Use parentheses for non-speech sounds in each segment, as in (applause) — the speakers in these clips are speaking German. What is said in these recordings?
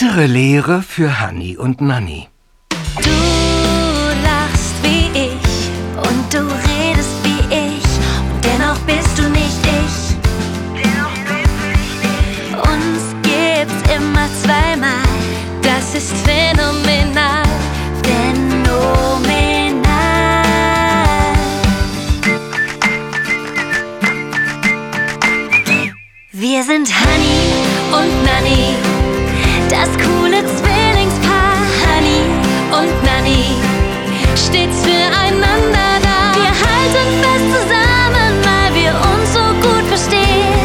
Bittere Lehre für Hanni und Nanni. Du lachst wie ich und du redest wie ich und dennoch bist du nicht ich. Uns gibt's immer zweimal, das ist phänomenal. Phänomenal. Wir sind Honey und Nanny, das coole Zwillingspaar. Honey und Nanny, stets füreinander da. Wir halten fest zusammen, weil wir uns so gut verstehen.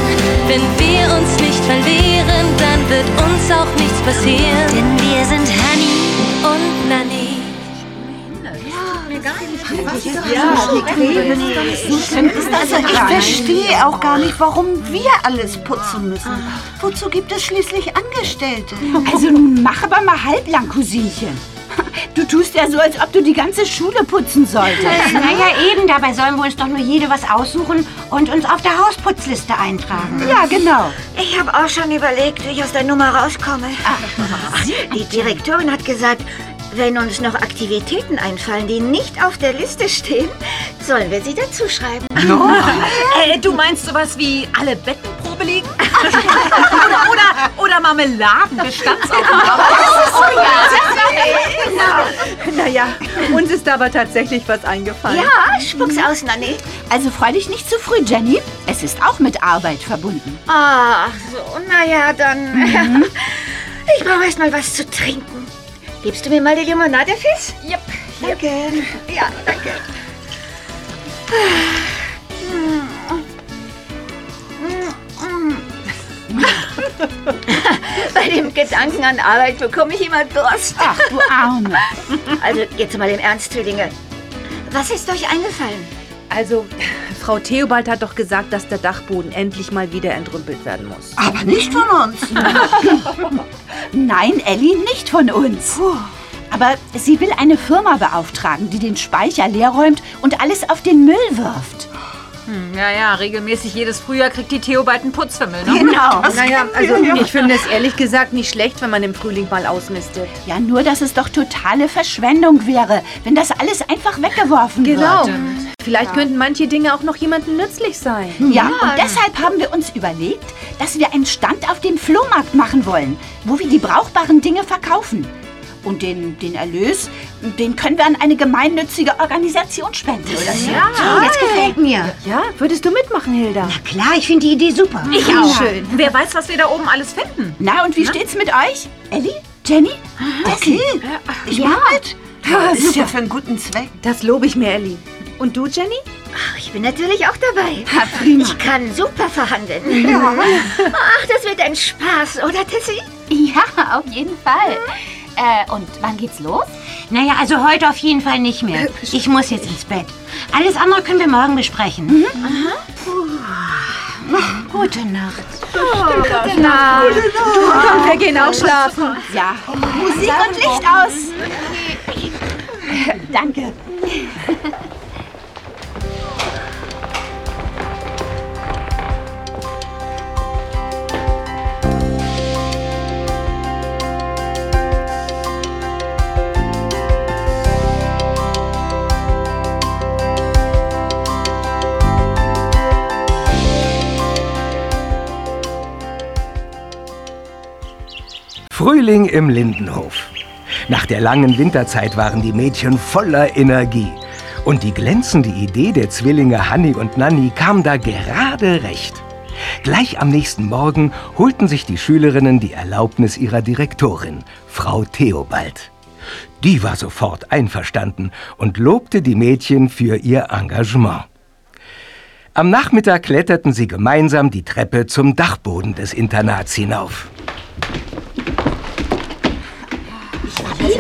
Wenn wir uns nicht verlieren, dann wird uns auch nichts passieren. Denn Also ich verstehe auch gar nicht, warum wir alles putzen müssen. Wozu gibt es schließlich Angestellte? Also nun mach aber mal halblang, Cousinchen. Du tust ja so, als ob du die ganze Schule putzen solltest. Naja, eben, dabei sollen wir uns doch nur jede was aussuchen und uns auf der Hausputzliste eintragen. Ja, genau. Ich habe auch schon überlegt, wie ich aus der Nummer rauskomme. Die Direktorin hat gesagt, wenn uns noch Aktivitäten einfallen, die nicht auf der Liste stehen, sollen wir sie dazu schreiben. (laughs) (laughs) Äh, du meinst sowas wie alle Bettenprobe liegen? (laughs) oder, oder, oder Marmeladenbestandsaufnahme? Naja, uns ist aber tatsächlich was eingefallen. Ja, spuck's aus, Nanny. Also freu dich nicht zu früh, Jenny. Es ist auch mit Arbeit verbunden. Ach so, naja, dann. Ich brauche erst mal was zu trinken. Gibst du mir mal die Limonade, Fiss? Yep. Danke. Ja, danke. Bei dem Gedanken an Arbeit bekomme ich immer Durst. Ach, du Arme. Also, jetzt mal im Ernst, Zwillinge. Was ist euch eingefallen? Also, Frau Theobald hat doch gesagt, dass der Dachboden endlich mal wieder entrümpelt werden muss. Aber nicht von uns. (laughs) Nein, Ellie, nicht von uns. Aber sie will eine Firma beauftragen, die den Speicher leerräumt und alles auf den Müll wirft. Hm, ja, ja, regelmäßig jedes Frühjahr kriegt die Theobald einen Putzfimmel, ne? Genau. (laughs) Naja, also ich finde es ehrlich gesagt nicht schlecht, wenn man im Frühling mal ausmistet. Ja, nur, dass es doch totale Verschwendung wäre, wenn das alles einfach weggeworfen Genau. wird. Vielleicht könnten manche Dinge auch noch jemandem nützlich sein. Ja, und deshalb haben wir uns überlegt, dass wir einen Stand auf dem Flohmarkt machen wollen, wo wir die brauchbaren Dinge verkaufen. Und den, den Erlös, den können wir an eine gemeinnützige Organisation spenden oder so. Oh, das gefällt mir. Ja, würdest du mitmachen, Hilda? Na klar, ich finde die Idee super. Ich auch. Schön. Wer weiß, was wir da oben alles finden. Na, und wie steht's mit euch? Ellie? Jenny? Okay, ich Ja. mach mit. Das ist ja für einen guten Zweck. Das lobe ich mir, Ellie. Und du, Jenny? Ach, ich bin natürlich auch dabei. Ich kann super verhandeln. Ach, das wird ein Spaß, oder Tessie? Ja, auf jeden Fall. Äh, und wann geht's los? Naja, also heute auf jeden Fall nicht mehr. Ich muss jetzt ins Bett. Alles andere können wir morgen besprechen. Gute Nacht. Komm, wir gehen auch schlafen. Ja, Musik und Licht aus. Danke. Frühling im Lindenhof. Nach der langen Winterzeit waren die Mädchen voller Energie. Und die glänzende Idee der Zwillinge Hanni und Nanni kam da gerade recht. Gleich am nächsten Morgen holten sich die Schülerinnen die Erlaubnis ihrer Direktorin, Frau Theobald. Die war sofort einverstanden und lobte die Mädchen für ihr Engagement. Am Nachmittag kletterten sie gemeinsam die Treppe zum Dachboden des Internats hinauf.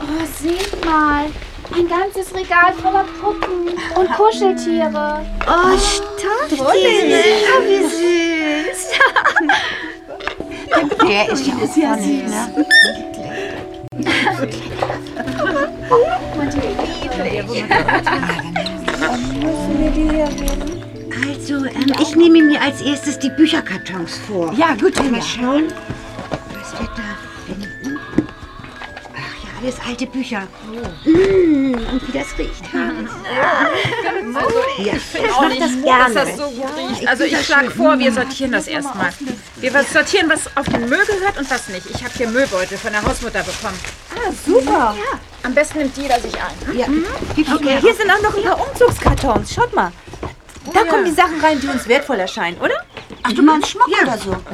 Oh, seht mal. Ein ganzes Regal voller Puppen und Kuscheltiere. Oh, Stofftiere. Oh, wie süß. (laughs) Der ist ja auch ja funny, süß. ne? Also, ähm, ich nehme mir als erstes die Bücherkartons vor. Ja, gut, Mal schauen, Ja, alles alte Bücher. Mm, und wie das riecht. Ja, Ich mache das gerne. Dass das so gut riecht. Also ich schlage vor, wir sortieren das erstmal. Wir sortieren, was auf den Müll gehört und was nicht. Ich habe hier Müllbeutel von der Hausmutter bekommen. Ah, super. Am besten nimmt jeder sich ein. Okay, hier sind auch noch ein paar Umzugskartons. Schaut mal. Da kommen die Sachen rein, die uns wertvoll erscheinen, oder? Ach, du meinst Schmuck oder so? (laughs)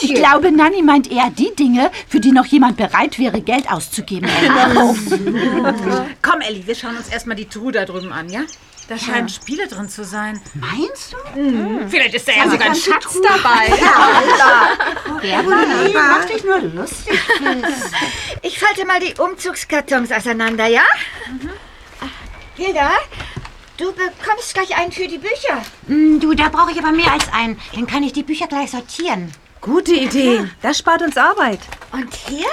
Ich glaube, Nanni meint eher die Dinge, für die noch jemand bereit wäre, Geld auszugeben. (laughs) Komm, Elli, wir schauen uns erstmal die Truhe da drüben an, ja? Da scheinen Spiele drin zu sein. Meinst du? Vielleicht ist da ja sogar ein Schatz dabei. Nee, mach dich nur lustig. Ich falte mal die Umzugskartons auseinander, ja? Hilda, du bekommst gleich einen für die Bücher. Mm, Du, da brauche ich aber mehr als einen. Dann kann ich die Bücher gleich sortieren. Gute Idee. Das spart uns Arbeit. Und hier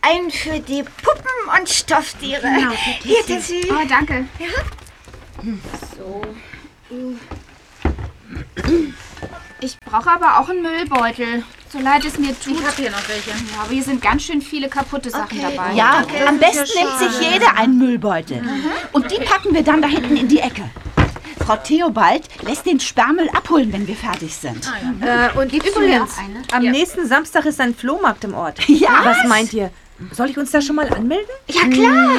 einen für die Puppen und Stofftiere. Genau, hier, Tessie. Oh, danke. Ich brauche aber auch einen Müllbeutel. So leid es mir tut. Ich habe hier noch welche. Ja, aber hier sind ganz schön viele kaputte Sachen dabei. Ja, am besten nimmt sich jeder einen Müllbeutel. Und die packen wir dann da hinten in die Ecke. Frau Theobald lässt den Sperrmüll abholen, wenn wir fertig sind. Äh, und übrigens, am nächsten Samstag ist ein Flohmarkt im Ort. (laughs) Ja. Was meint ihr? Soll ich uns da schon mal anmelden? Ja, klar.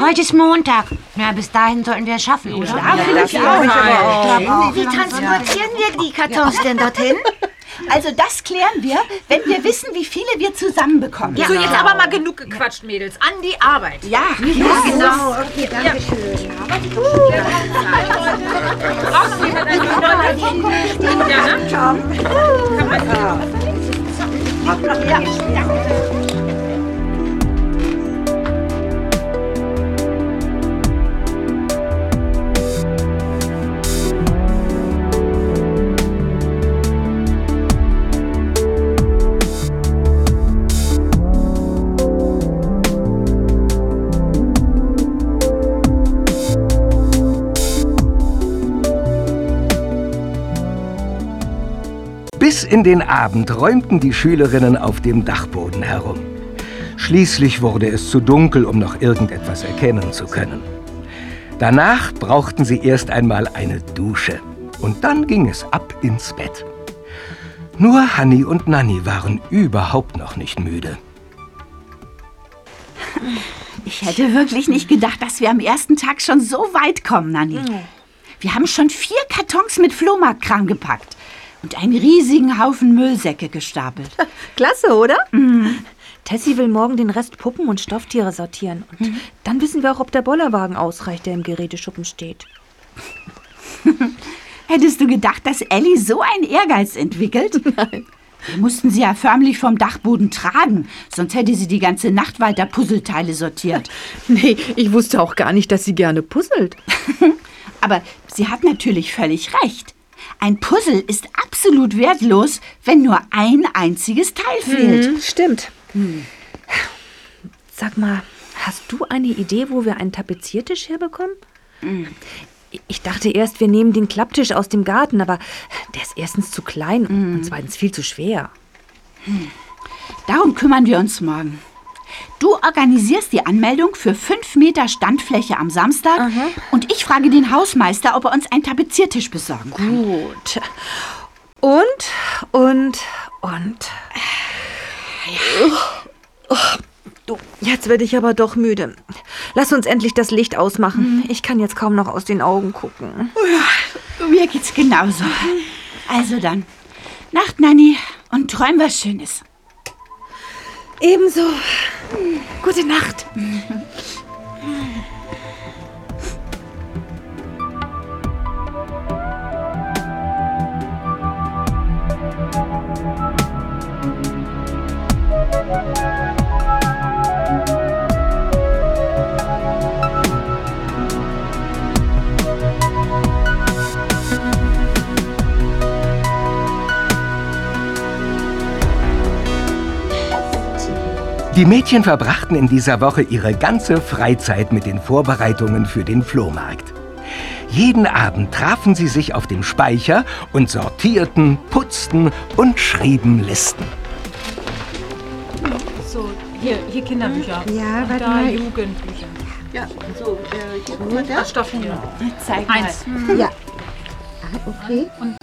Heute ist Montag. Na, bis dahin sollten wir es schaffen, oder? Ja, finde ich auch. Wie transportieren wir die Kartons denn dorthin? Also das klären wir, wenn wir wissen, wie viele wir zusammenbekommen. So, jetzt aber mal genug gequatscht, Mädels. An die Arbeit. Ja, genau. Okay, danke schön. Braucht noch jemand einen Müllbeutel? Ja, Bis in den Abend räumten die Schülerinnen auf dem Dachboden herum. Schließlich wurde es zu dunkel, um noch irgendetwas erkennen zu können. Danach brauchten sie erst einmal eine Dusche. Und dann ging es ab ins Bett. Nur Hanni und Nanni waren überhaupt noch nicht müde. Ich hätte wirklich nicht gedacht, dass wir am ersten Tag schon so weit kommen, Nanni. Wir haben schon vier Kartons mit Flohmarktkram gepackt und einen riesigen Haufen Müllsäcke gestapelt. Klasse, oder? Tessie will morgen den Rest Puppen und Stofftiere sortieren. Und dann wissen wir auch, ob der Bollerwagen ausreicht, der im Geräteschuppen steht. (laughs) Hättest du gedacht, dass Ellie so einen Ehrgeiz entwickelt? (laughs) Nein. Wir mussten sie ja förmlich vom Dachboden tragen, sonst hätte sie die ganze Nacht weiter Puzzleteile sortiert. (laughs) Nee, ich wusste auch gar nicht, dass sie gerne puzzelt. Aber sie hat natürlich völlig recht. Ein Puzzle ist absolut wertlos, wenn nur ein einziges Teil fehlt. Mhm, stimmt. Sag mal, hast du eine Idee, wo wir einen Tapeziertisch herbekommen? Ich dachte erst, wir nehmen den Klapptisch aus dem Garten, aber der ist erstens zu klein und zweitens viel zu schwer. Darum kümmern wir uns morgen. Du organisierst die Anmeldung für fünf Meter Standfläche am Samstag und ich frage den Hausmeister, ob er uns einen Tapeziertisch besorgen kann. Gut. Und, und, und. Oh, du, jetzt werde ich aber doch müde. Lass uns endlich das Licht ausmachen. Ich kann jetzt kaum noch aus den Augen gucken. Mir geht's genauso. Also dann, Nacht, Nanni, und träum was Schönes. Ebenso. Gute Nacht. Die Mädchen verbrachten in dieser Woche ihre ganze Freizeit mit den Vorbereitungen für den Flohmarkt. Jeden Abend trafen sie sich auf dem Speicher und sortierten, putzten und schrieben Listen. So, hier, hier Kinderbücher. Ja, Und warte da mal. Jugendbücher. Ja, so, äh, hier, da. Das Stofftiere. Zeig mal. Eins. Ja. Okay. Und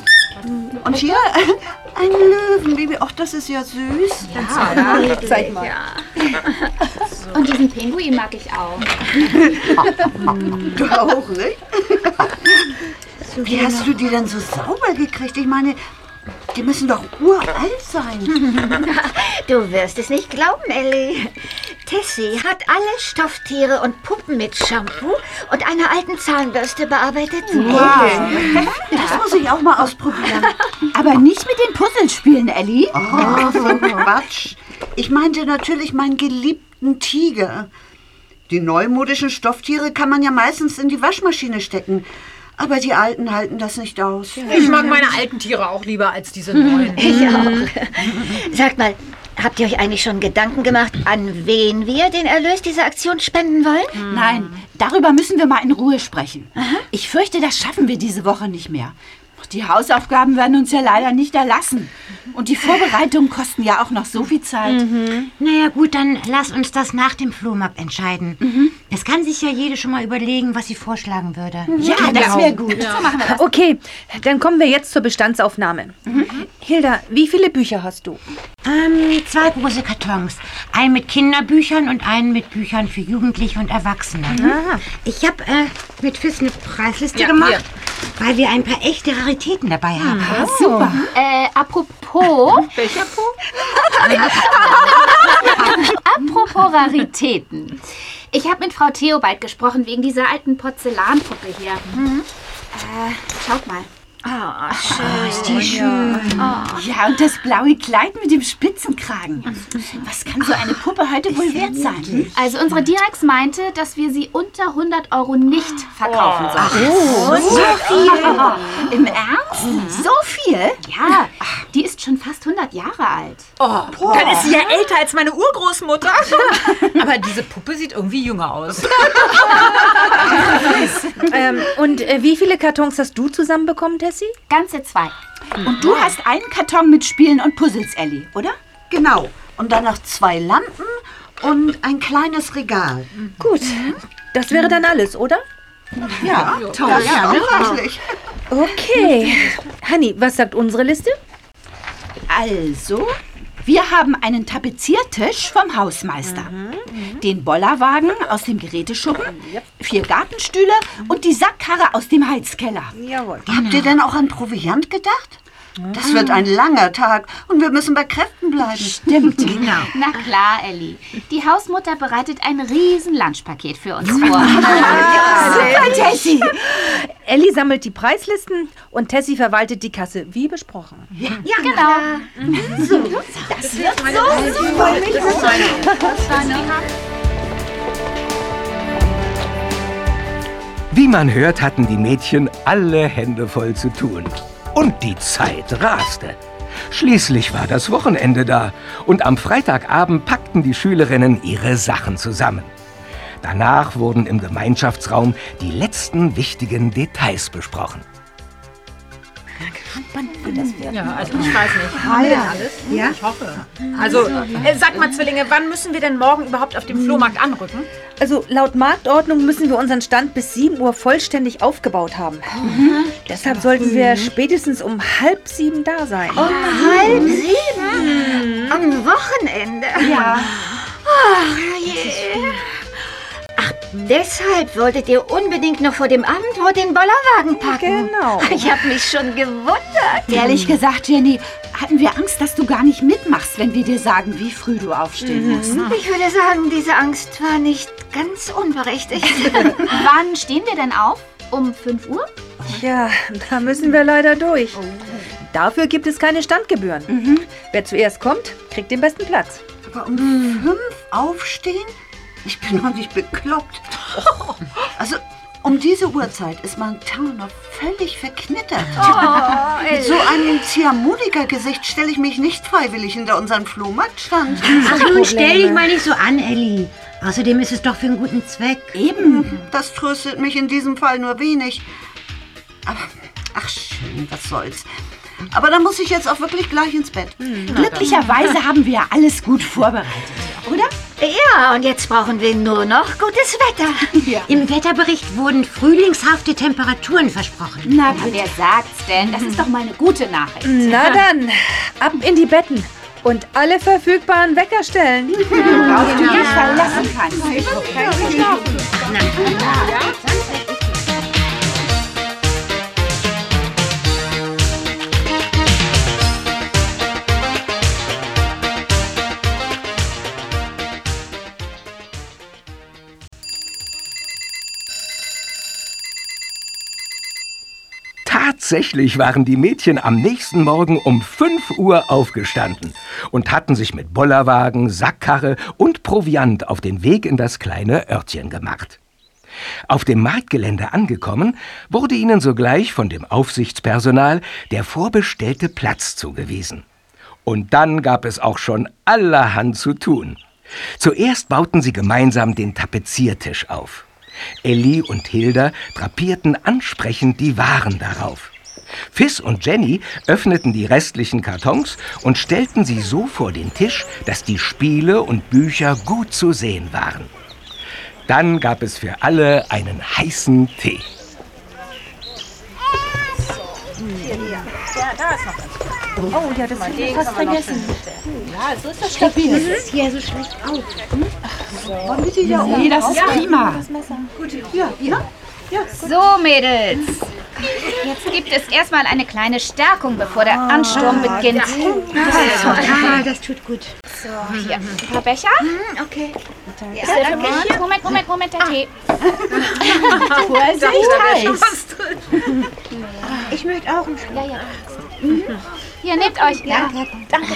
hier äh, (laughs) ein Löwenbaby. Ach, das ist ja süß. Zeig mal. (laughs) Und diesen Pinguin mag ich auch. Du auch, nicht? (laughs) Wie hast du die denn so sauber gekriegt? Ich meine, die müssen doch uralt sein. (laughs) Du wirst es nicht glauben, Ellie. Tessie hat alle Stofftiere und Puppen mit Shampoo und einer alten Zahnbürste bearbeitet. Das muss ich auch mal ausprobieren. Aber nicht mit den Puzzlespielen, Ellie. Oh, so Quatsch. Ich meinte natürlich meinen geliebten Tiger. Die neumodischen Stofftiere kann man ja meistens in die Waschmaschine stecken. Aber die Alten halten das nicht aus. Ich mag meine alten Tiere auch lieber als diese neuen. (laughs) Ich auch. Sagt mal, habt ihr euch eigentlich schon Gedanken gemacht, an wen wir den Erlös dieser Aktion spenden wollen? Nein, darüber müssen wir mal in Ruhe sprechen. Ich fürchte, das schaffen wir diese Woche nicht mehr. Die Hausaufgaben werden uns ja leider nicht erlassen. Und die Vorbereitungen kosten ja auch noch so viel Zeit. Naja, gut, dann lass uns das nach dem Flohmarkt entscheiden. Es kann sich ja jede schon mal überlegen, was sie vorschlagen würde. Ja, das wäre gut. So machen wir das. Okay, dann kommen wir jetzt zur Bestandsaufnahme. Hilda, wie viele Bücher hast du? Ähm, zwei große Kartons. Einen mit Kinderbüchern und einen mit Büchern für Jugendliche und Erwachsene. Ich habe äh, mit FIS eine Preisliste Ja, gemacht, weil wir ein paar echte Raritäten dabei haben. Super. Äh, apropos, (laughs) Welcher Po? (laughs) (laughs) apropos Raritäten. Ich habe mit Frau Theobald gesprochen wegen dieser alten Porzellanpuppe hier. Äh, schaut mal. Oh, ist die schön. Ja, und das blaue Kleid mit dem Spitzenkragen. Was kann so eine Puppe heute wohl wert sein? hm? Also unsere Direx meinte, dass wir sie unter 100 Euro nicht verkaufen sollen. Oh, so viel. Im Ernst? So viel? Ja, die ist schon fast 100 Jahre alt. Oh, dann ist sie ja älter als meine Urgroßmutter. (laughs) Aber diese Puppe sieht irgendwie jünger aus. (laughs) Ähm, und äh, wie viele Kartons hast du zusammenbekommen, Tessie? Ganze zwei. Und du hast einen Karton mit Spielen und Puzzles, Ellie, oder? Genau. Und dann noch zwei Lampen und ein kleines Regal. Gut, das wäre dann alles, oder? Ja, toll. Ja, reichlich. Okay. Hanni, was sagt unsere Liste? Also, wir haben einen Tapeziertisch vom Hausmeister, den Bollerwagen aus dem Geräteschuppen, vier Gartenstühle und die Sackkarre aus dem Heizkeller. Jawohl. Habt ihr denn auch an Proviant gedacht? Das wird ein langer Tag und wir müssen bei Kräften bleiben. Stimmt. (laughs) Genau. Na klar, Ellie. Die Hausmutter bereitet ein riesen Lunchpaket für uns vor. (laughs) Super, Tessie. Ellie sammelt die Preislisten und Tessie verwaltet die Kasse, wie besprochen. Ja, genau. Das wird so super. Wie man hört, hatten die Mädchen alle Hände voll zu tun. Und die Zeit raste. Schließlich war das Wochenende da und am Freitagabend packten die Schülerinnen ihre Sachen zusammen. Danach wurden im Gemeinschaftsraum die letzten wichtigen Details besprochen. Ja, also ich weiß nicht. Haben wir denn alles? Ja. Ich hoffe. Also, äh, sag mal, Zwillinge, wann müssen wir denn morgen überhaupt auf dem Flohmarkt anrücken? Also laut Marktordnung müssen wir unseren Stand bis 7 Uhr vollständig aufgebaut haben. Deshalb sollten wir spätestens um halb sieben da sein. Um halb sieben? Am Wochenende? Ja. Ach, je. Deshalb wolltet ihr unbedingt noch vor dem Abendbrot den Bollerwagen packen. Genau. (laughs) Ich habe mich schon gewundert. Ehrlich gesagt, Jenny, hatten wir Angst, dass du gar nicht mitmachst, wenn wir dir sagen, wie früh du aufstehen musst. Ich würde sagen, diese Angst war nicht ganz unberechtigt. (laughs) Wann stehen wir denn auf? Um 5 Uhr? Tja, da müssen wir leider durch. Dafür gibt es keine Standgebühren. Wer zuerst kommt, kriegt den besten Platz. Aber um fünf aufstehen? Ich bin noch nicht bekloppt. Also Um diese Uhrzeit ist mein Town noch völlig verknittert. Oh, Mit so einem Ziehharmonika-Gesicht stelle ich mich nicht freiwillig hinter unseren Flohmarktstand. Ach, nun stell dich mal nicht so an, Elli. Außerdem ist es doch für einen guten Zweck. Eben. Das tröstet mich in diesem Fall nur wenig. Aber, ach schön, was soll's. Aber dann muss ich jetzt auch wirklich gleich ins Bett. Glücklicherweise haben wir alles gut vorbereitet, oder? Ja, und jetzt brauchen wir nur noch gutes Wetter. Im Wetterbericht wurden frühlingshafte Temperaturen versprochen. Na, wer sagt's denn? Das ist doch mal eine gute Nachricht. Na dann, ab in die Betten. Und alle verfügbaren Wecker stellen. (laughs) Worauf du dich verlassen kannst. Tatsächlich waren die Mädchen am nächsten Morgen um 5 Uhr aufgestanden und hatten sich mit Bollerwagen, Sackkarre und Proviant auf den Weg in das kleine Örtchen gemacht. Auf dem Marktgelände angekommen, wurde ihnen sogleich von dem Aufsichtspersonal der vorbestellte Platz zugewiesen. Und dann gab es auch schon allerhand zu tun. Zuerst bauten sie gemeinsam den Tapeziertisch auf. Elli und Hilda drapierten ansprechend die Waren darauf. Fiss und Jenny öffneten die restlichen Kartons und stellten sie so vor den Tisch, dass die Spiele und Bücher gut zu sehen waren. Dann gab es für alle einen heißen Tee. Oh ja, das habe ich fast vergessen. Das ist hier so schlecht auf. Nee, das ist prima. So, Mädels. Jetzt gibt es erstmal eine kleine Stärkung, bevor der Ansturm beginnt. Ah, das tut gut. So, hier, ein paar Becher. Okay. Ist der für mich? Moment, Moment, Moment, der Tee. (laughs) Vorsicht, heiß. (laughs) Ich möchte auch einen Ja, ja. Mhm. Hier, nehmt euch. Ja. Danke, danke.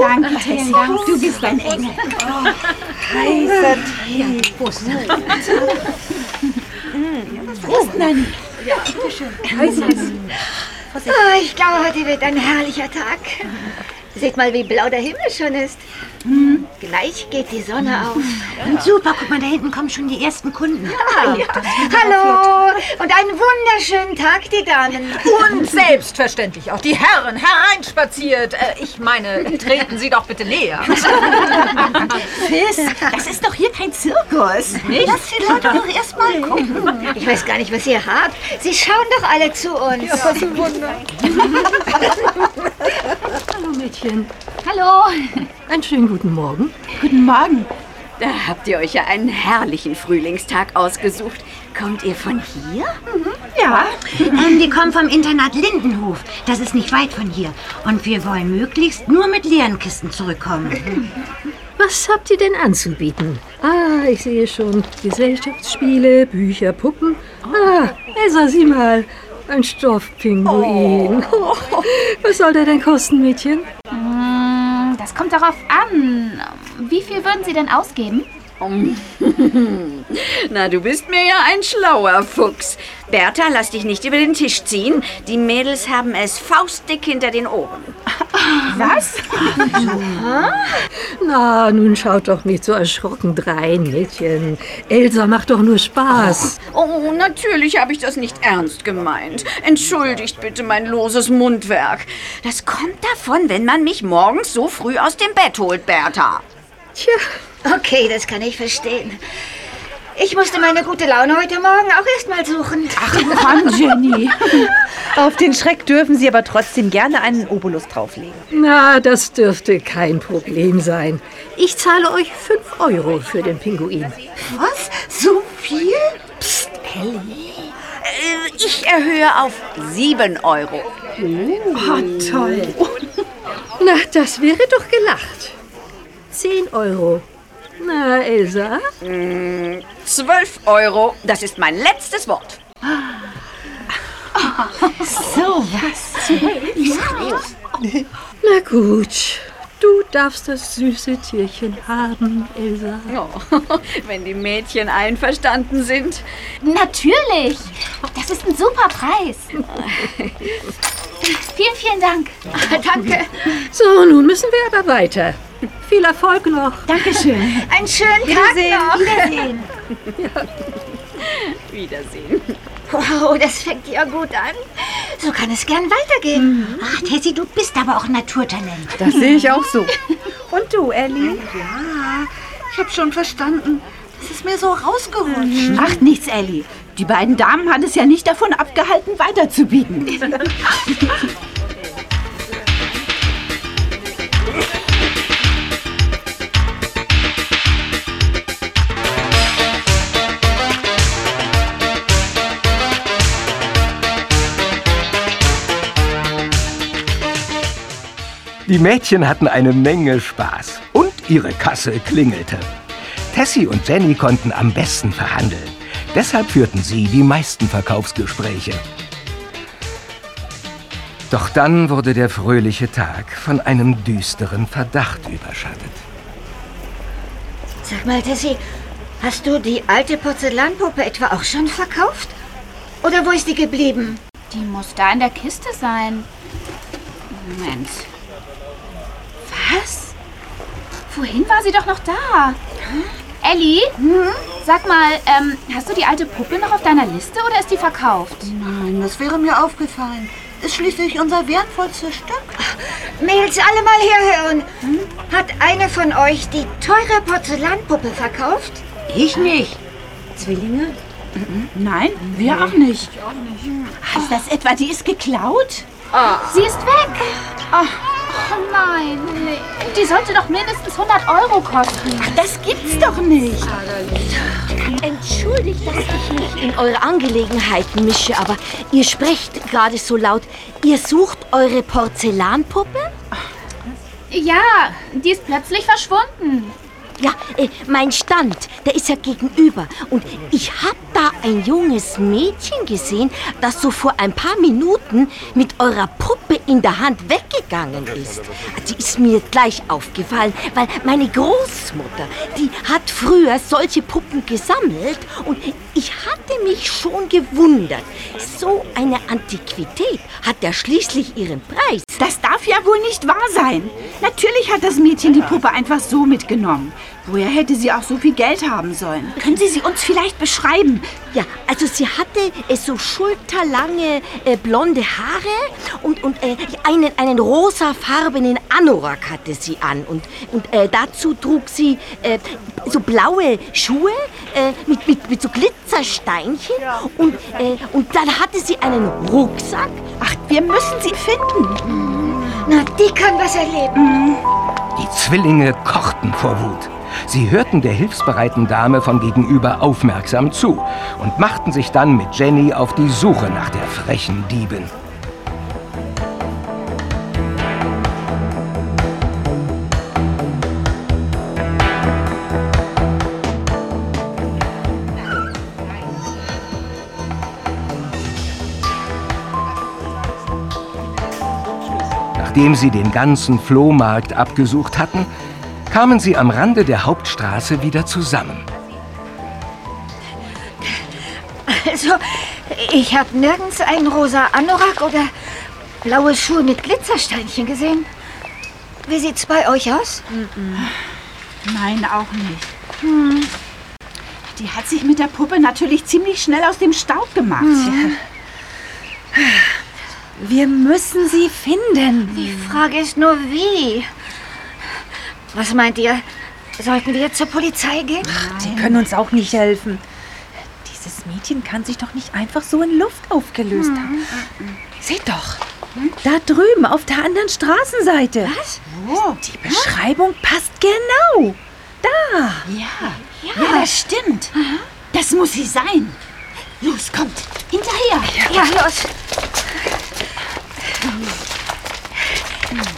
Danke, Tessie. Du bist ein Engel. Heißer Tee. Prost, Nanni. Oh, ich glaube, heute wird ein herrlicher Tag. Seht mal, wie blau der Himmel schon ist. Gleich geht die Sonne auf. Und super, guck mal, da hinten kommen schon die ersten Kunden. Hallo und einen wunderschönen Tag, die Damen. Und selbstverständlich auch die Herren hereinspaziert. Äh, ich meine, treten Sie doch bitte näher. Fiss, das ist doch hier kein Zirkus. Nicht? Lass die Leute doch erst mal gucken. Ich weiß gar nicht, was ihr habt. Sie schauen doch alle zu uns. (laughs) Hallo Mädchen, Hallo. einen schönen guten Morgen. Guten Morgen. Da habt ihr euch ja einen herrlichen Frühlingstag ausgesucht. Kommt ihr von hier? Ja. Ähm, die kommen vom Internat Lindenhof. Das ist nicht weit von hier. Und wir wollen möglichst nur mit leeren Kisten zurückkommen. (laughs) Was habt ihr denn anzubieten? Ah, ich sehe schon Gesellschaftsspiele, Bücher, Puppen. Ah, Elsa, sieh mal, ein Stoffpinguin. (laughs) Was soll der denn kosten, Mädchen? Das kommt darauf an. Wie viel würden Sie denn ausgeben? (laughs) Na, du bist mir ja ein schlauer Fuchs. Bertha, lass dich nicht über den Tisch ziehen. Die Mädels haben es faustdick hinter den Ohren. (laughs) Was? (laughs) Na, nun schaut doch nicht so erschrocken drein, Mädchen. Elsa macht doch nur Spaß. Oh, natürlich habe ich das nicht ernst gemeint. Entschuldigt bitte mein loses Mundwerk. Das kommt davon, wenn man mich morgens so früh aus dem Bett holt, Bertha. Tja, Okay, das kann ich verstehen. Ich musste meine gute Laune heute Morgen auch erst mal suchen. Ach komm, Jenny. (laughs) Auf den Schreck dürfen Sie aber trotzdem gerne einen Obolus drauflegen. na, das dürfte kein Problem sein. Ich zahle euch 5 Euro für den Pinguin. Was? So viel? Äh, ich erhöhe auf sieben Euro. Oh, toll. (laughs) Na, das wäre doch gelacht. 10 Euro. Na, Elsa? Zwölf Euro, das ist mein letztes Wort. So was. Na gut, Du darfst das süße Tierchen haben, Elsa. Oh, (laughs) wenn die Mädchen einverstanden sind. Natürlich. Das ist ein super Preis. (laughs) vielen, vielen Dank. Danke. So, nun müssen wir aber weiter. Viel Erfolg noch. Dankeschön. Einen schönen Tag noch. Wiedersehen. (laughs) Wiedersehen. Wow, das fängt ja gut an. So kann es gern weitergehen. Ach, Tessie, du bist aber auch Naturtalent. Das sehe ich auch so. (laughs) Und du, Ellie? Ja, ich habe schon verstanden. Das ist mir so rausgerutscht. Macht nichts, Ellie. Die beiden Damen hat es ja nicht davon abgehalten, weiterzubieten. (laughs) Die Mädchen hatten eine Menge Spaß und ihre Kasse klingelte. Tessie und Jenny konnten am besten verhandeln. Deshalb führten sie die meisten Verkaufsgespräche. Doch dann wurde der fröhliche Tag von einem düsteren Verdacht überschattet. Sag mal, Tessie, hast du die alte Porzellanpuppe etwa auch schon verkauft? Oder wo ist die geblieben? Die muss da in der Kiste sein. Moment. Was? Wohin war sie doch noch da? Ellie, sag mal, ähm, hast du die alte Puppe noch auf deiner Liste oder ist die verkauft? Nein, das wäre mir aufgefallen. Ist schließlich unser wertvollstes Stück. Mädels, alle mal herhören. Hat eine von euch die teure Porzellanpuppe verkauft? Ich nicht. Zwillinge? Nein, wir auch nicht. Heißt das etwa, die ist geklaut? Sie ist weg. Oh nein, nee. Die sollte doch mindestens 100 Euro kosten. Das gibt's doch nicht. Entschuldigt, dass ich mich in eure Angelegenheiten mische, aber ihr sprecht gerade so laut. Ihr sucht eure Porzellanpuppe? Ja, die ist plötzlich verschwunden. Ja, äh, mein Stand, der ist ja gegenüber. Und ich hab da ein junges Mädchen gesehen, das so vor ein paar Minuten mit eurer Puppe in der Hand weggegangen ist. Die ist mir gleich aufgefallen, weil meine Großmutter, die hat früher solche Puppen gesammelt und ich hatte mich schon gewundert. So eine Antiquität hat ja schließlich ihren Preis. Das darf ja wohl nicht wahr sein. Natürlich hat das Mädchen die Puppe einfach so mitgenommen. Woher hätte sie auch so viel Geld haben sollen? Können Sie sie uns vielleicht beschreiben? Ja, also sie hatte äh, so schulterlange äh, blonde Haare und, und äh, einen, einen rosafarbenen Anorak hatte sie an. Und, und äh, dazu trug sie äh, so blaue Schuhe äh, mit, mit, mit so Glitzersteinchen. Und, äh, und dann hatte sie einen Rucksack. Ach, wir müssen sie finden. Na, die kann was erleben. Die Zwillinge kochten vor Wut. Sie hörten der hilfsbereiten Dame von gegenüber aufmerksam zu und machten sich dann mit Jenny auf die Suche nach der frechen Diebin. Nachdem sie den ganzen Flohmarkt abgesucht hatten, kamen sie am Rande der Hauptstraße wieder zusammen. Also, ich habe nirgends einen rosa Anorak oder blaue Schuhe mit Glitzersteinchen gesehen. Wie sieht's bei euch aus? Nein, auch nicht. Hm. Die hat sich mit der Puppe natürlich ziemlich schnell aus dem Staub gemacht. (laughs) Wir müssen sie finden. Die Frage ist nur, wie. Was meint ihr? Sollten wir zur Polizei gehen? Die können uns auch nicht helfen. Dieses Mädchen kann sich doch nicht einfach so in Luft aufgelöst haben. Seht doch. Da drüben auf der anderen Straßenseite. Was? Die Beschreibung passt genau. Da. Ja, ja, das stimmt. Das muss sie sein. Los, kommt. Hinterher. Ja, los.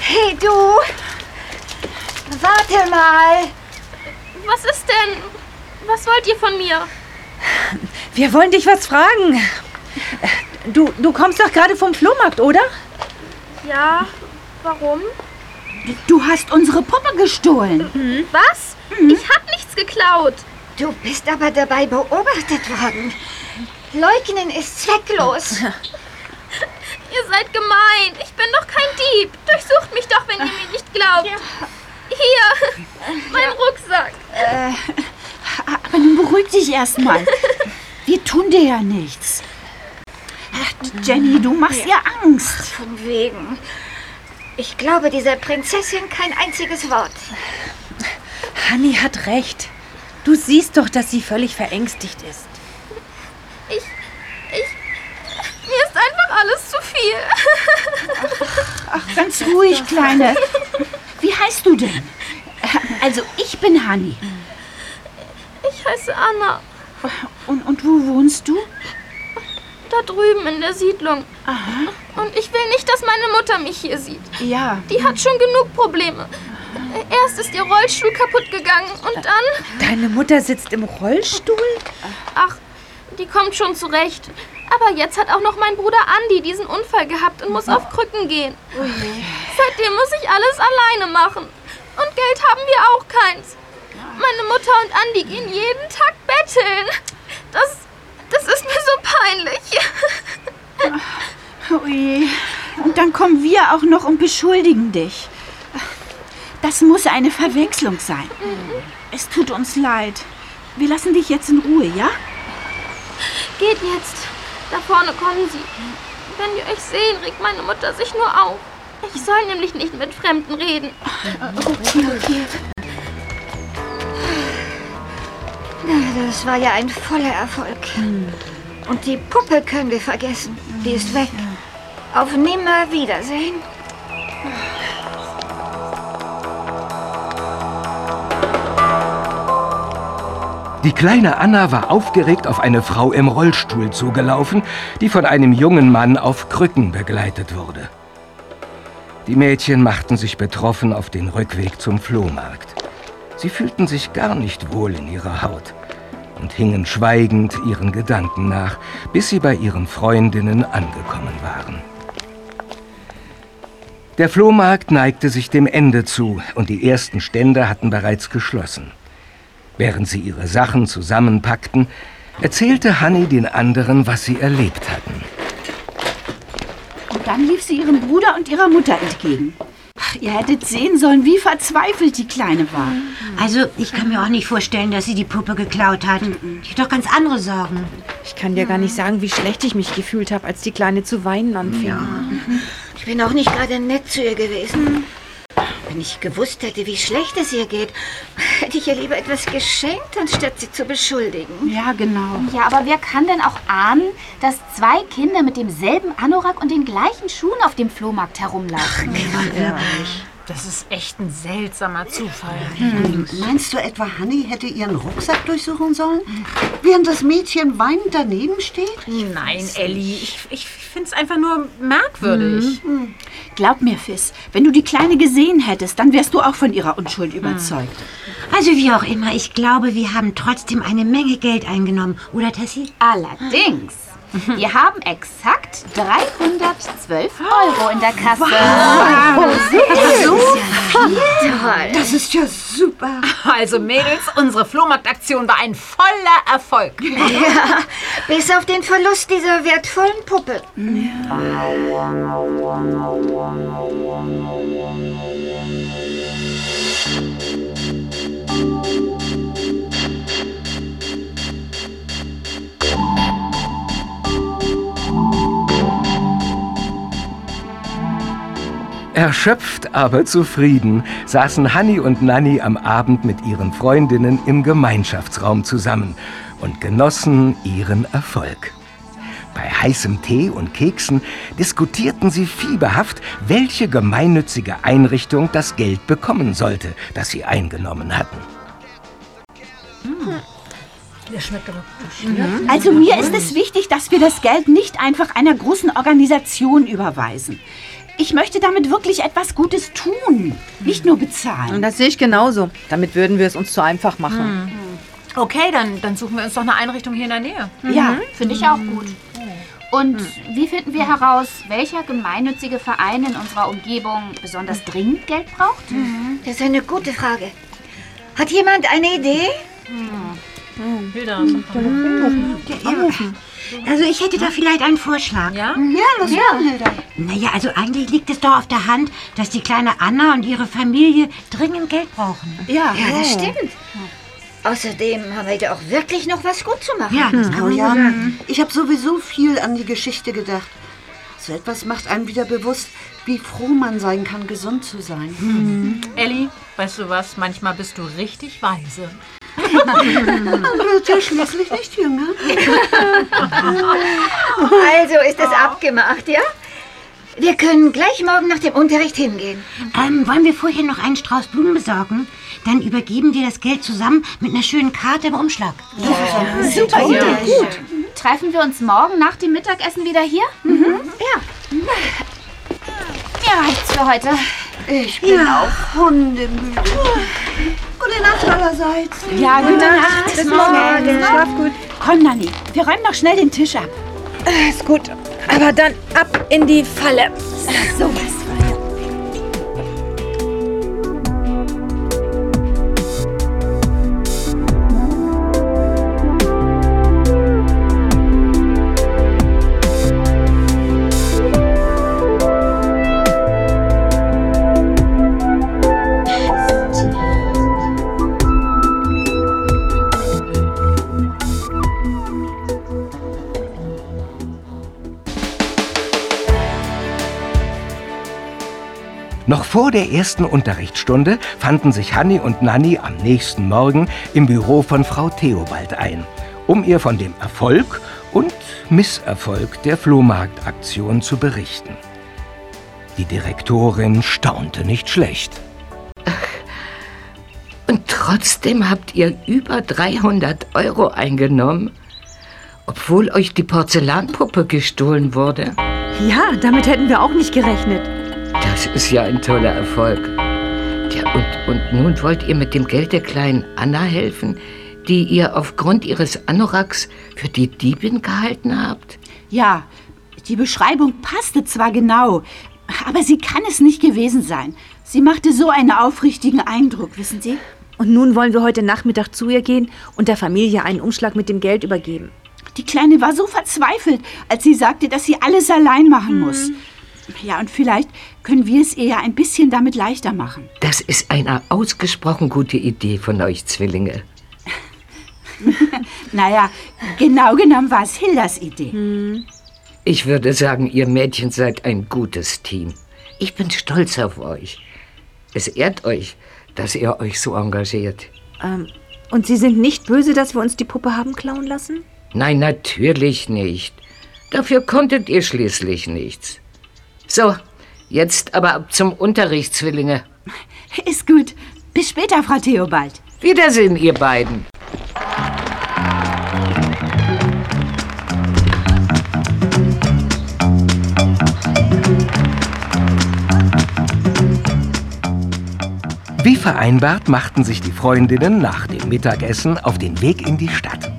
Hey, du. Warte mal. Was ist denn? Was wollt ihr von mir? Wir wollen dich was fragen. Du, du kommst doch gerade vom Flohmarkt, oder? Ja, warum? Du hast unsere Puppe gestohlen. Hm? Was? Ich hab nichts geklaut. Du bist aber dabei beobachtet worden. Leugnen ist zwecklos. (laughs) Ihr seid gemein. Ich bin doch kein Dieb. Durchsucht mich doch, wenn ihr mir nicht glaubt. Hier, mein Rucksack. Äh, aber nun beruhig dich erstmal. Wir tun dir ja nichts. Ach, Jenny, du machst ihr Angst. Von wegen. Ich glaube dieser Prinzessin kein einziges Wort. Hanni hat recht. Du siehst doch, dass sie völlig verängstigt ist. Ich, ich, mir ist einfach alles zu viel. Ach, ganz ruhig, Kleine. Wie heißt du denn? Also, ich bin Hanni. Ich heiße Anna. Und, und wo wohnst du? Da drüben in der Siedlung. Aha. Und ich will nicht, dass meine Mutter mich hier sieht. Ja. Die hat schon genug Probleme. Erst ist ihr Rollstuhl kaputt gegangen und dann... Deine Mutter sitzt im Rollstuhl? Ach, die kommt schon zurecht. Aber jetzt hat auch noch mein Bruder Andi diesen Unfall gehabt und muss auf Krücken gehen. Seitdem muss ich alles alleine machen. Und Geld haben wir auch keins. Meine Mutter und Andi gehen jeden Tag betteln. Das, das ist mir so peinlich. Ui. Und dann kommen wir auch noch und beschuldigen dich. Das muss eine Verwechslung sein. Es tut uns leid. Wir lassen dich jetzt in Ruhe, ja? Geht jetzt. Da vorne kommen sie. Wenn die euch sehen, regt meine Mutter sich nur auf. Ich soll nämlich nicht mit Fremden reden. Okay, okay. Das war ja ein voller Erfolg. Und die Puppe können wir vergessen. Die ist weg. Auf Nimmerwiedersehen. Die kleine Anna war aufgeregt auf eine Frau im Rollstuhl zugelaufen, die von einem jungen Mann auf Krücken begleitet wurde. Die Mädchen machten sich betroffen auf den Rückweg zum Flohmarkt. Sie fühlten sich gar nicht wohl in ihrer Haut und hingen schweigend ihren Gedanken nach, bis sie bei ihren Freundinnen angekommen waren. Der Flohmarkt neigte sich dem Ende zu und die ersten Stände hatten bereits geschlossen. Während sie ihre Sachen zusammenpackten, erzählte Hanni den anderen, was sie erlebt hatten. Und dann lief sie ihrem Bruder und ihrer Mutter entgegen. Ach, ihr hättet sehen sollen, wie verzweifelt die Kleine war. Also, ich kann mir auch nicht vorstellen, dass sie die Puppe geklaut hat. Die hat doch ganz andere Sorgen. Ich kann dir gar nicht sagen, wie schlecht ich mich gefühlt habe, als die Kleine zu weinen anfing. Ich bin auch nicht gerade nett zu ihr gewesen. Wenn ich gewusst hätte, wie schlecht es ihr geht, hätte ich ihr lieber etwas geschenkt, anstatt sie zu beschuldigen. Ja, genau. Ja, aber wer kann denn auch ahnen, dass zwei Kinder mit demselben Anorak und den gleichen Schuhen auf dem Flohmarkt herumlaufen? Das ist echt ein seltsamer Zufall. Hm. Meinst du etwa, Hanni hätte ihren Rucksack durchsuchen sollen? Während das Mädchen weinend daneben steht? Nein, Elli, ich, ich finde es einfach nur merkwürdig. Mhm. Glaub mir, Fiss, wenn du die Kleine gesehen hättest, dann wärst du auch von ihrer Unschuld überzeugt. Also wie auch immer, ich glaube, wir haben trotzdem eine Menge Geld eingenommen. Oder, Tessie? Allerdings. Wir haben exakt 312 Euro in der Kasse. So viel? Toll. Das ist ja super. Also Mädels, unsere Flohmarktaktion war ein voller Erfolg. Ja, bis auf den Verlust dieser wertvollen Puppe. Erschöpft, aber zufrieden saßen Hanni und Nanni am Abend mit ihren Freundinnen im Gemeinschaftsraum zusammen und genossen ihren Erfolg. Bei heißem Tee und Keksen diskutierten sie fieberhaft, welche gemeinnützige Einrichtung das Geld bekommen sollte, das sie eingenommen hatten. Der schmeckt aber gut. Also mir ist es wichtig, dass wir das Geld nicht einfach einer großen Organisation überweisen. Ich möchte damit wirklich etwas Gutes tun, nicht nur bezahlen. Und das sehe ich genauso. Damit würden wir es uns zu einfach machen. Okay, dann, dann suchen wir uns doch eine Einrichtung hier in der Nähe. Ja, Finde ich auch gut. Und wie finden wir heraus, welcher gemeinnützige Verein in unserer Umgebung besonders dringend Geld braucht? Das ist eine gute Frage. Hat jemand eine Idee? Hilda. Also ich hätte da vielleicht einen Vorschlag. Ja? Ja, was ja. Hilda? Naja, also eigentlich liegt es doch auf der Hand, dass die kleine Anna und ihre Familie dringend Geld brauchen. Ja, Ja, das stimmt. Außerdem haben wir da auch wirklich noch was gut zu machen. Ja, das kann Oh man ja, sagen. ich habe sowieso viel an die Geschichte gedacht. So etwas macht einem wieder bewusst, wie froh man sein kann, gesund zu sein. Elli, weißt du was? Manchmal bist du richtig weise. Man wird ja schließlich nicht jünger. Also ist es abgemacht, ja? Wir können gleich morgen nach dem Unterricht hingehen. Ähm, wollen wir vorher noch einen Strauß Blumen besorgen? Dann übergeben wir das Geld zusammen mit einer schönen Karte im Umschlag. super Idee. Gut. Treffen wir uns morgen nach dem Mittagessen wieder hier? Ja. Mir reicht's für heute. Ich bin auch hundemüde. Gute Nacht allerseits. Ja, gute Nacht. Bis morgen. Schlaf gut. Komm, Nanni, wir räumen noch schnell den Tisch ab. Ist gut. Aber dann ab in die Falle. Sowas. Noch vor der ersten Unterrichtsstunde fanden sich Hanni und Nanni am nächsten Morgen im Büro von Frau Theobald ein, um ihr von dem Erfolg und Misserfolg der Flohmarktaktion zu berichten. Die Direktorin staunte nicht schlecht. Und trotzdem habt ihr über 300 Euro eingenommen, obwohl euch die Porzellanpuppe gestohlen wurde. Ja, damit hätten wir auch nicht gerechnet. Das ist ja ein toller Erfolg. Ja, und, und nun wollt ihr mit dem Geld der kleinen Anna helfen, die ihr aufgrund ihres Anoraks für die Diebin gehalten habt? Ja, die Beschreibung passte zwar genau, aber sie kann es nicht gewesen sein. Sie machte so einen aufrichtigen Eindruck, wissen Sie? Und nun wollen wir heute Nachmittag zu ihr gehen und der Familie einen Umschlag mit dem Geld übergeben. Die Kleine war so verzweifelt, als sie sagte, dass sie alles allein machen muss. Ja, und vielleicht können wir es ihr ja ein bisschen damit leichter machen. Das ist eine ausgesprochen gute Idee von euch Zwillinge. (laughs) Naja, genau genommen war es Hildas Idee. Ich würde sagen, ihr Mädchen seid ein gutes Team. Ich bin stolz auf euch. Es ehrt euch, dass ihr euch so engagiert. Ähm, und Sie sind nicht böse, dass wir uns die Puppe haben klauen lassen? Nein, natürlich nicht. Dafür konntet ihr schließlich nichts. So, jetzt aber ab zum Unterricht, Zwillinge. Ist gut. Bis später, Frau Theobald. Wiedersehen, ihr beiden. Wie vereinbart machten sich die Freundinnen nach dem Mittagessen auf den Weg in die Stadt.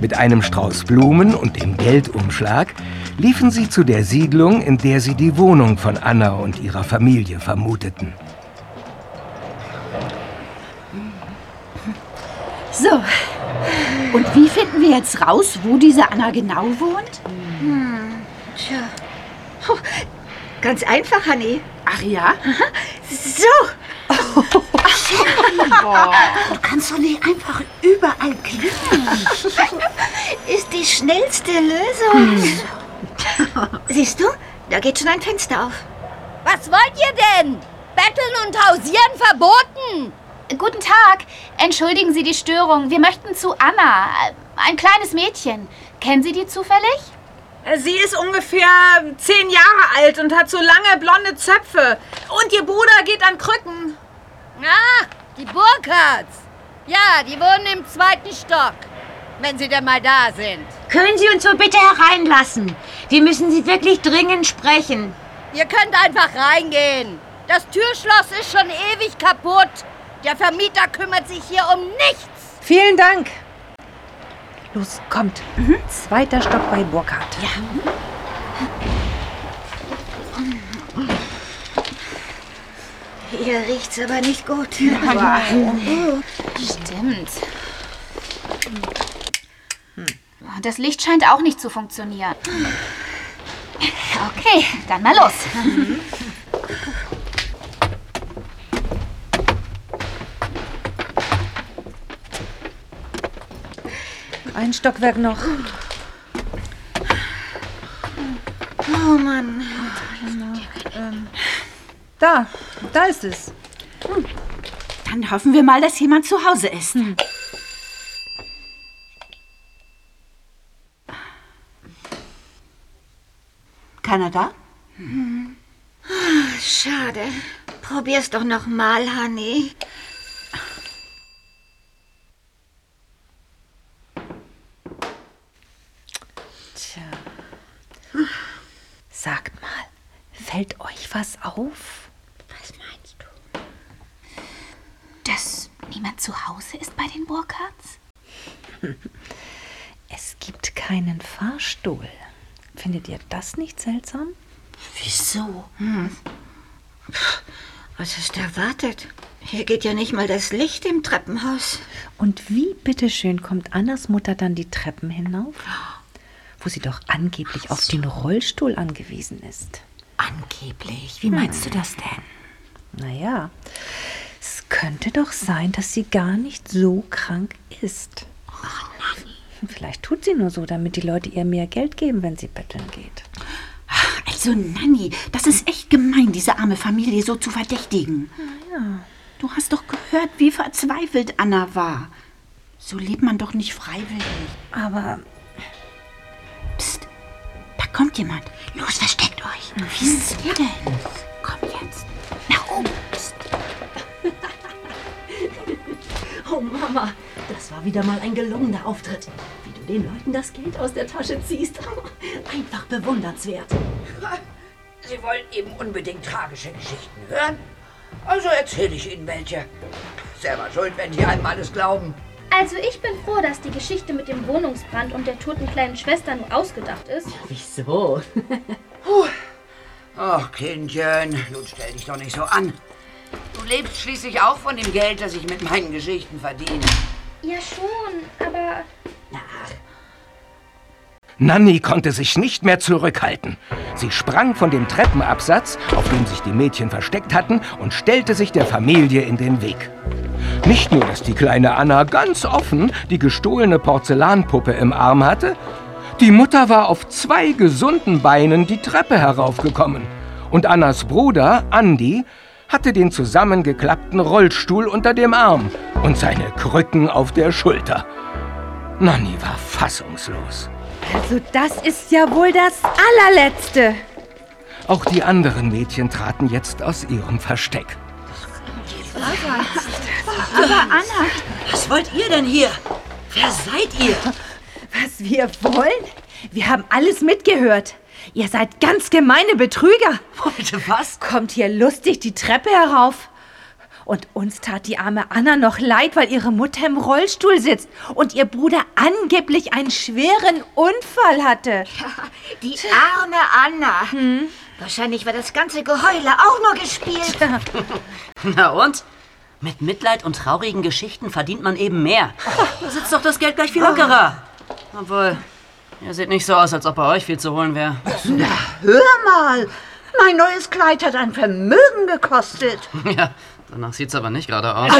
Mit einem Strauß Blumen und dem Geldumschlag liefen sie zu der Siedlung, in der sie die Wohnung von Anna und ihrer Familie vermuteten. So. Und wie finden wir jetzt raus, wo diese Anna genau wohnt? Hm, tja. Puh, ganz einfach, Hanni. Ach ja? So. Du kannst doch nicht einfach überall klicken. Ist die schnellste Lösung. (laughs) Siehst du? Da geht schon ein Fenster auf. Was wollt ihr denn? Betteln und Hausieren verboten. Guten Tag. Entschuldigen Sie die Störung. Wir möchten zu Anna. Ein kleines Mädchen. Kennen Sie die zufällig? Sie ist ungefähr zehn Jahre alt und hat so lange blonde Zöpfe. Und ihr Bruder geht an Krücken. Ah, die Burkhards. Ja, die wohnen im zweiten Stock. Wenn sie denn mal da sind. Können Sie uns so bitte hereinlassen? Wir müssen Sie wirklich dringend sprechen. Ihr könnt einfach reingehen. Das Türschloss ist schon ewig kaputt. Der Vermieter kümmert sich hier um nichts. Vielen Dank. Los, kommt. Zweiter Stock bei Burkhardt. Ja. Hier riecht's aber nicht gut. Oh, Stimmt. Das Licht scheint auch nicht zu funktionieren. Okay, dann mal los. Ein Stockwerk noch. Oh Mann. Ähm, da, da ist es. Dann hoffen wir mal, dass jemand zu Hause ist. Keiner da? Ah, Schade. Probier's doch noch mal, Honey. Tja. Sagt mal, fällt euch was auf? Was meinst du? Dass niemand zu Hause ist bei den Burkhards? Es gibt keinen Fahrstuhl. Findet ihr das nicht seltsam? Wieso? Hm. Was ist erwartet? Hier geht ja nicht mal das Licht im Treppenhaus. Und wie bitteschön kommt Annas Mutter dann die Treppen hinauf? Wo sie doch angeblich auf den Rollstuhl angewiesen ist. Angeblich? Wie meinst du das denn? Naja, es könnte doch sein, dass sie gar nicht so krank ist. Vielleicht tut sie nur so, damit die Leute ihr mehr Geld geben, wenn sie betteln geht. Also, Nanni, das ist echt gemein, diese arme Familie so zu verdächtigen. Ja. Du hast doch gehört, wie verzweifelt Anna war. So lebt man doch nicht freiwillig. Aber Psst, da kommt jemand. Los, versteckt euch. Wieso denn? Kommt jetzt. Nach oben. Psst. Oh Mama, das war wieder mal ein gelungener Auftritt. Du den Leuten das Geld aus der Tasche ziehst. (laughs) Einfach bewundernswert. Sie wollen eben unbedingt tragische Geschichten hören? Also erzähle ich Ihnen welche. Selber schuld, wenn die einem alles glauben. Also ich bin froh, dass die Geschichte mit dem Wohnungsbrand und der toten kleinen Schwester nur ausgedacht ist. Wieso? (laughs) Ach, Kindchen, nun stell dich doch nicht so an. Du lebst schließlich auch von dem Geld, das ich mit meinen Geschichten verdiene. Ja schon, aber Nanny konnte sich nicht mehr zurückhalten. Sie sprang von dem Treppenabsatz, auf dem sich die Mädchen versteckt hatten, und stellte sich der Familie in den Weg. Nicht nur, dass die kleine Anna ganz offen die gestohlene Porzellanpuppe im Arm hatte, die Mutter war auf zwei gesunden Beinen die Treppe heraufgekommen. Und Annas Bruder, Andi, hatte den zusammengeklappten Rollstuhl unter dem Arm und seine Krücken auf der Schulter. Nanny war fassungslos. Also das ist ja wohl das allerletzte. Auch die anderen Mädchen traten jetzt aus ihrem Versteck. Aber Anna, Was wollt ihr denn hier? Wer seid ihr? Was wir wollen? Wir haben alles mitgehört. Ihr seid ganz gemeine Betrüger. Wollte was? Kommt hier lustig die Treppe herauf. Und uns tat die arme Anna noch leid, weil ihre Mutter im Rollstuhl sitzt und ihr Bruder angeblich einen schweren Unfall hatte. Die arme Anna. Wahrscheinlich war das ganze Geheule auch nur gespielt. (laughs) Na und? Mit Mitleid und traurigen Geschichten verdient man eben mehr. Da sitzt doch das Geld gleich viel lockerer. Obwohl, ihr seht nicht so aus, als ob bei euch viel zu holen wäre. Hör mal, mein neues Kleid hat ein Vermögen gekostet. (laughs) Ja, danach sieht's aber nicht gerade aus.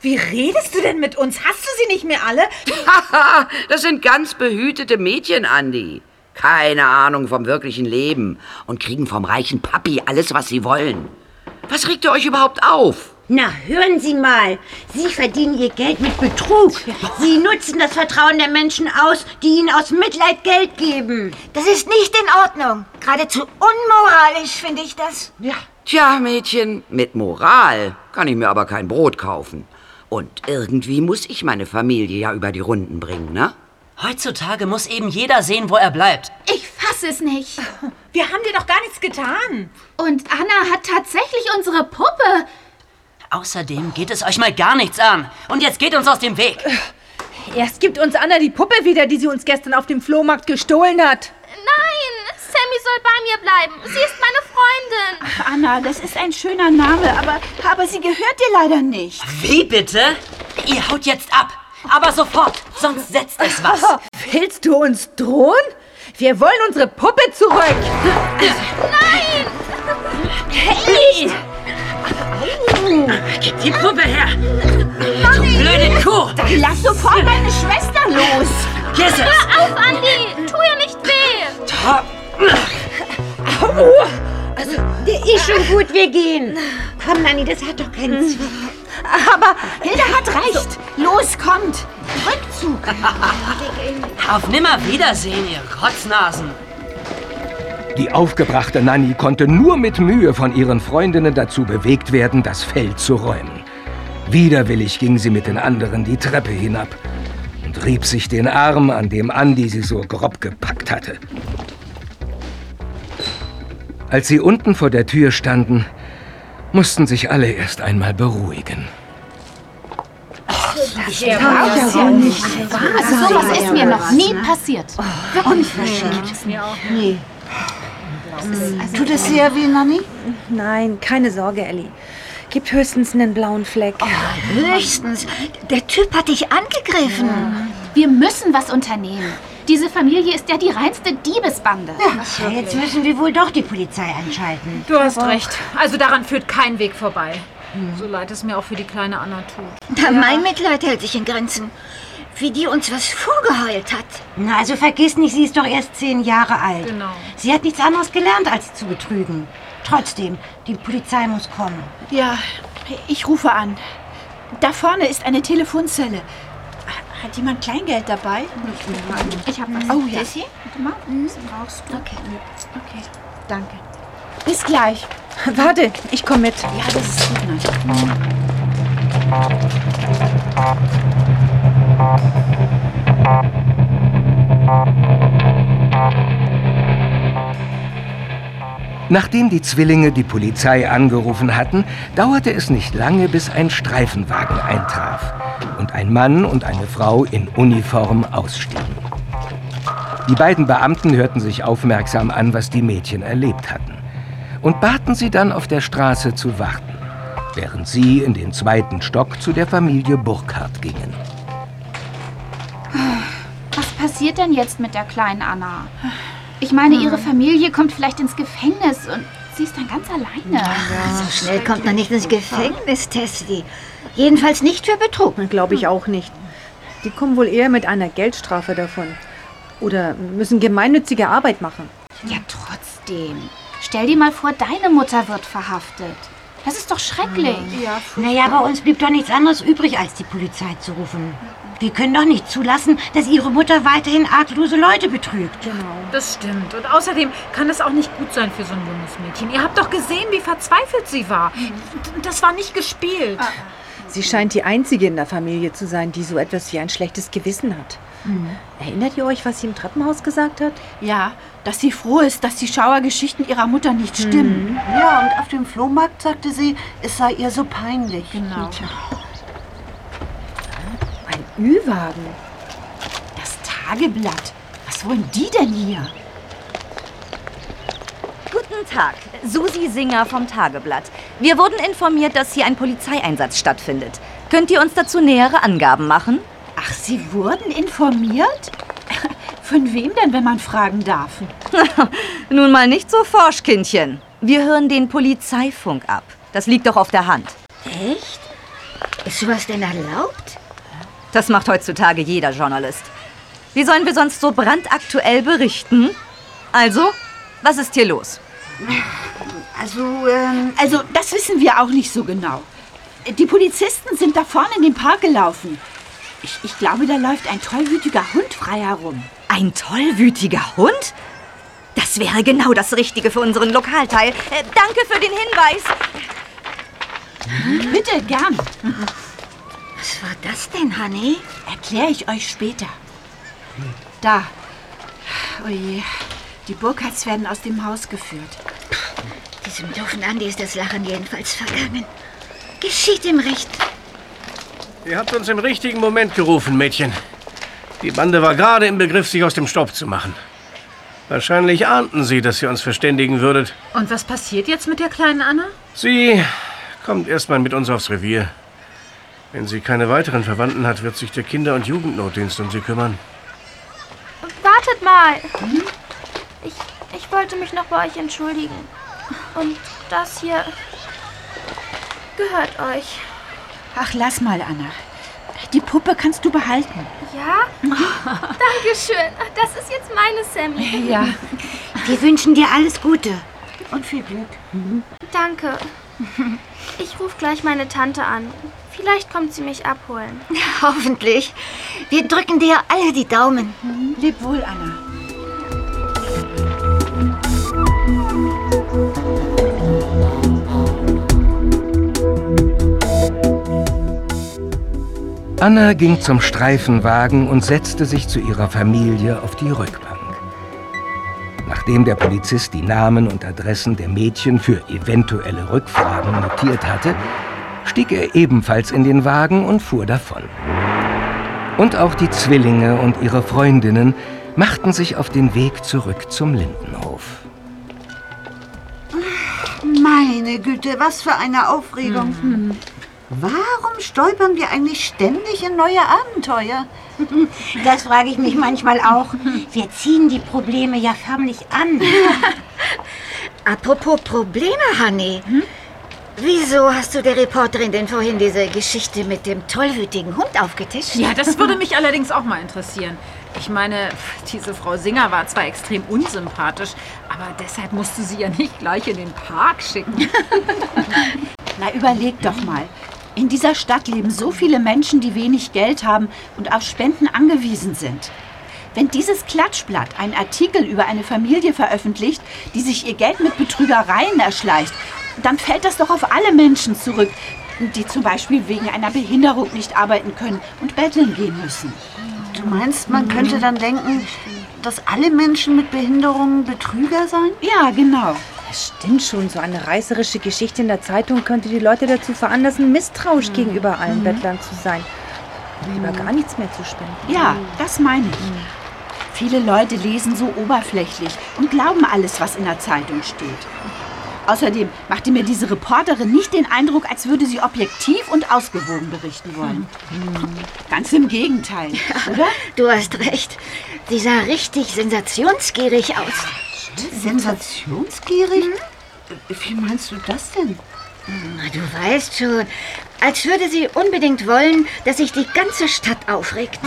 Wie redest du denn mit uns? Hast du sie nicht mehr alle? Haha, (laughs) das sind ganz behütete Mädchen, Andi. Keine Ahnung vom wirklichen Leben und kriegen vom reichen Papi alles, was sie wollen. Was regt ihr euch überhaupt auf? Na, hören Sie mal. Sie verdienen Ihr Geld mit Betrug. Sie nutzen das Vertrauen der Menschen aus, die Ihnen aus Mitleid Geld geben. Das ist nicht in Ordnung. Geradezu unmoralisch finde ich das. Ja, Tja, Mädchen, mit Moral kann ich mir aber kein Brot kaufen. Und irgendwie muss ich meine Familie ja über die Runden bringen, ne? Heutzutage muss eben jeder sehen, wo er bleibt. ich fasse es nicht. (laughs) Wir haben dir doch gar nichts getan. Und Anna hat tatsächlich unsere Puppe. Außerdem geht es euch mal gar nichts an. Und jetzt geht uns aus dem Weg. Erst gibt uns Anna die Puppe wieder, die sie uns gestern auf dem Flohmarkt gestohlen hat. Nein, Sammy soll bei mir bleiben. Sie ist meine Freundin. Ach, Anna, das ist ein schöner Name, aber, aber sie gehört dir leider nicht. Wie bitte? Ihr haut jetzt ab. Aber sofort, sonst setzt es was. (laughs) Willst du uns drohen? Wir wollen unsere Puppe zurück. Nein! Hey! Gib die Puppe her! Du blöde Kuh! Lass sofort deine Schwester los! Es! Hör auf, Andi! Tu ihr nicht weh! Au! Also, der ist schon gut, wir gehen. Komm, Nanni, das hat doch keinen Zweck. Aber Hilda hat recht. Los, kommt. Rückzug. Auf Nimmerwiedersehen, ihr Rotznasen. Die aufgebrachte Nanny konnte nur mit Mühe von ihren Freundinnen dazu bewegt werden, das Feld zu räumen. Widerwillig ging sie mit den anderen die Treppe hinab und rieb sich den Arm, an dem Andi sie so grob gepackt hatte. Als sie unten vor der Tür standen, mussten sich alle erst einmal beruhigen. Das darf ja nicht wahr Also sowas ist mir noch nie passiert. Unverschämt. Nee. Tut es sehr weh, Nanni? Nein, keine Sorge, Ellie. Gibt höchstens einen blauen Fleck. Höchstens. Der Typ hat dich angegriffen. Wir müssen was unternehmen. Diese Familie ist ja die reinste Diebesbande. Ja, jetzt müssen wir wohl doch die Polizei einschalten. Du hast recht. Also daran führt kein Weg vorbei. So leid es mir auch für die kleine Anna tut. Na, Mein Mitleid hält sich in Grenzen. Wie die uns was vorgeheult hat. Na, also vergiss nicht, sie ist doch erst zehn Jahre alt. Genau. Sie hat nichts anderes gelernt, als zu betrügen. Trotzdem, die Polizei muss kommen. Ja, ich rufe an. Da vorne ist eine Telefonzelle. Hat jemand Kleingeld dabei? Ich habe was. Oh ja. Jessie? Warte mal. Was brauchst du? Okay. Okay. Danke. Bis gleich. (laughs) Warte, ich komme mit. Ja, das ist gut. Nadja. Nachdem die Zwillinge die Polizei angerufen hatten, dauerte es nicht lange, bis ein Streifenwagen eintraf und ein Mann und eine Frau in Uniform ausstiegen. Die beiden Beamten hörten sich aufmerksam an, was die Mädchen erlebt hatten, und baten sie dann auf der Straße zu warten, während sie in den zweiten Stock zu der Familie Burkhardt gingen. Was passiert denn jetzt mit der kleinen Anna? Ich meine, ihre Familie kommt vielleicht ins Gefängnis und sie ist dann ganz alleine. So schnell kommt man nicht ins Gefängnis, Tessie. Jedenfalls nicht für Betrug. Glaube ich auch nicht. Die kommen wohl eher mit einer Geldstrafe davon. Oder müssen gemeinnützige Arbeit machen. Ja, trotzdem. Stell dir mal vor, deine Mutter wird verhaftet. Das ist doch schrecklich. Ja, naja, bei uns blieb doch nichts anderes übrig, als die Polizei zu rufen. Wir können doch nicht zulassen, dass Ihre Mutter weiterhin arglose Leute betrügt. Genau. Das stimmt. Und außerdem kann es auch nicht gut sein für so ein junges Mädchen. Ihr habt doch gesehen, wie verzweifelt sie war. Das war nicht gespielt. Sie scheint die Einzige in der Familie zu sein, die so etwas wie ein schlechtes Gewissen hat. Erinnert ihr euch, was sie im Treppenhaus gesagt hat? Ja, dass sie froh ist, dass die Schauergeschichten ihrer Mutter nicht stimmen. Ja, und auf dem Flohmarkt sagte sie, es sei ihr so peinlich. Genau. Ein Ü-Wagen. Das Tageblatt. Was wollen die denn hier? Guten Tag, Susi Singer vom Tageblatt. Wir wurden informiert, dass hier ein Polizeieinsatz stattfindet. Könnt ihr uns dazu nähere Angaben machen? Ach, Sie wurden informiert? (laughs) Von wem denn, wenn man fragen darf? (laughs) Nun mal nicht so forsch, Kindchen. Wir hören den Polizeifunk ab. Das liegt doch auf der Hand. Echt? Ist sowas denn erlaubt? Das macht heutzutage jeder Journalist. Wie sollen wir sonst so brandaktuell berichten? Also, was ist hier los? Also, ähm, Also, das wissen wir auch nicht so genau. Die Polizisten sind da vorne in den Park gelaufen. Ich, ich glaube, da läuft ein tollwütiger Hund frei herum. Ein tollwütiger Hund? Das wäre genau das Richtige für unseren Lokalteil. Äh, danke für den Hinweis. Bitte, gern. Was war das denn, Honey? Erkläre ich euch später. Da. Oje, die Burkhardts werden aus dem Haus geführt. Diesem doofen Andi ist das Lachen jedenfalls vergangen. Geschieht ihm recht. Ihr habt uns im richtigen Moment gerufen, Mädchen. Die Bande war gerade im Begriff, sich aus dem Staub zu machen. Wahrscheinlich ahnten sie, dass ihr uns verständigen würdet. Und was passiert jetzt mit der kleinen Anna? Sie kommt erstmal mit uns aufs Revier. Wenn sie keine weiteren Verwandten hat, wird sich der Kinder- und Jugendnotdienst um sie kümmern. Wartet mal. Ich, ich wollte mich noch bei euch entschuldigen. Und das hier gehört euch. Ach, lass mal, Anna. Die Puppe kannst du behalten. Ja? (laughs) Dankeschön. Das ist jetzt meine Sammy. Ja. Wir wünschen dir alles Gute. Und viel Glück. Danke. (laughs) Ich rufe gleich meine Tante an. Vielleicht kommt sie mich abholen. (laughs) Hoffentlich. Wir drücken dir alle die Daumen. Leb wohl, Anna. Anna ging zum Streifenwagen und setzte sich zu ihrer Familie auf die Rückbank. Nachdem der Polizist die Namen und Adressen der Mädchen für eventuelle Rückfragen notiert hatte, stieg er ebenfalls in den Wagen und fuhr davon. Und auch die Zwillinge und ihre Freundinnen machten sich auf den Weg zurück zum Lindenhof. Meine Güte, was für eine Aufregung. Warum stolpern wir eigentlich ständig in neue Abenteuer? Das frage ich mich manchmal auch. Wir ziehen die Probleme ja förmlich an. (laughs) Apropos Probleme, Honey. Wieso hast du der Reporterin denn vorhin diese Geschichte mit dem tollwütigen Hund aufgetischt? Ja, das würde mich allerdings auch mal interessieren. Ich meine, diese Frau Singer war zwar extrem unsympathisch, aber deshalb musste sie ja nicht gleich in den Park schicken. (laughs) Na, überleg doch mal. In dieser Stadt leben so viele Menschen, die wenig Geld haben und auf Spenden angewiesen sind. Wenn dieses Klatschblatt einen Artikel über eine Familie veröffentlicht, die sich ihr Geld mit Betrügereien erschleicht, dann fällt das doch auf alle Menschen zurück, die zum Beispiel wegen einer Behinderung nicht arbeiten können und betteln gehen müssen. Du meinst, man könnte dann denken, dass alle Menschen mit Behinderungen Betrüger seien? Ja, genau. Das stimmt schon. So eine reißerische Geschichte in der Zeitung könnte die Leute dazu veranlassen, misstrauisch gegenüber allen Bettlern zu sein. Lieber gar nichts mehr zu spenden. Ja, das meine ich. Viele Leute lesen so oberflächlich und glauben alles, was in der Zeitung steht. Außerdem machte mir diese Reporterin nicht den Eindruck, als würde sie objektiv und ausgewogen berichten wollen. Ganz im Gegenteil, oder? Du hast recht. Sie sah richtig sensationsgierig aus. Sensationsgierig? Wie meinst du das denn? Na, Du weißt schon, als würde sie unbedingt wollen, dass sich die ganze Stadt aufregt.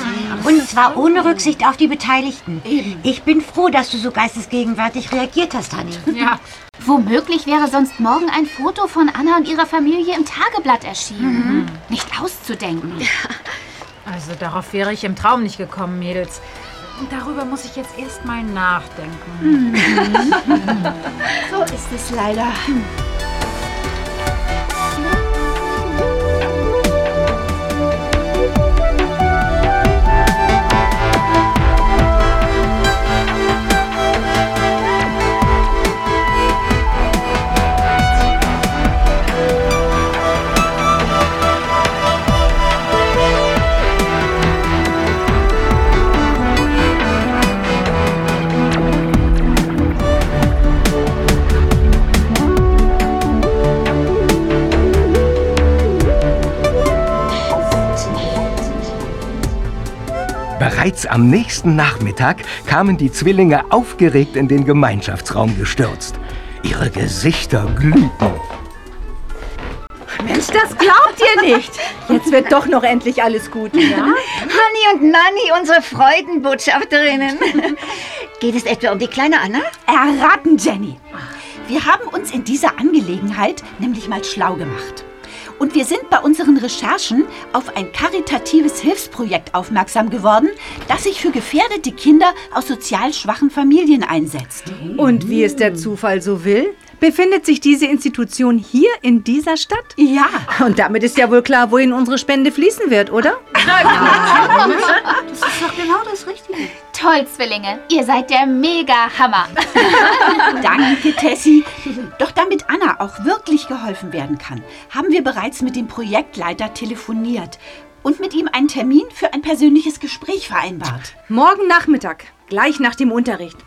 Und zwar ohne Rücksicht auf die Beteiligten. Ich bin froh, dass du so geistesgegenwärtig reagiert hast, Hanni. (laughs) Ja. Womöglich wäre sonst morgen ein Foto von Anna und ihrer Familie im Tageblatt erschienen. Nicht auszudenken. Also darauf wäre ich im Traum nicht gekommen, Mädels. Darüber muss ich jetzt erst mal nachdenken. (laughs) So ist es leider. Bereits am nächsten Nachmittag kamen die Zwillinge aufgeregt in den Gemeinschaftsraum gestürzt. Ihre Gesichter glühten. Mensch, das glaubt ihr nicht. Jetzt wird doch noch endlich alles gut, ja? Hanni und Nanni, unsere Freudenbotschafterinnen. Geht es etwa um die kleine Anna? Erraten, Jenny. Wir haben uns in dieser Angelegenheit nämlich mal schlau gemacht. Und wir sind bei unseren Recherchen auf ein karitatives Hilfsprojekt aufmerksam geworden, das sich für gefährdete Kinder aus sozial schwachen Familien einsetzt. Und wie es der Zufall so will, befindet sich diese Institution hier in dieser Stadt? Ja. Und damit ist ja wohl klar, wohin unsere Spende fließen wird, oder? (laughs) Das ist doch genau das Richtige toll, Zwillinge. Ihr seid der Mega-Hammer. (laughs) Danke, Tessie. Doch damit Anna auch wirklich geholfen werden kann, haben wir bereits mit dem Projektleiter telefoniert und mit ihm einen Termin für ein persönliches Gespräch vereinbart. Morgen Nachmittag, gleich nach dem Unterricht.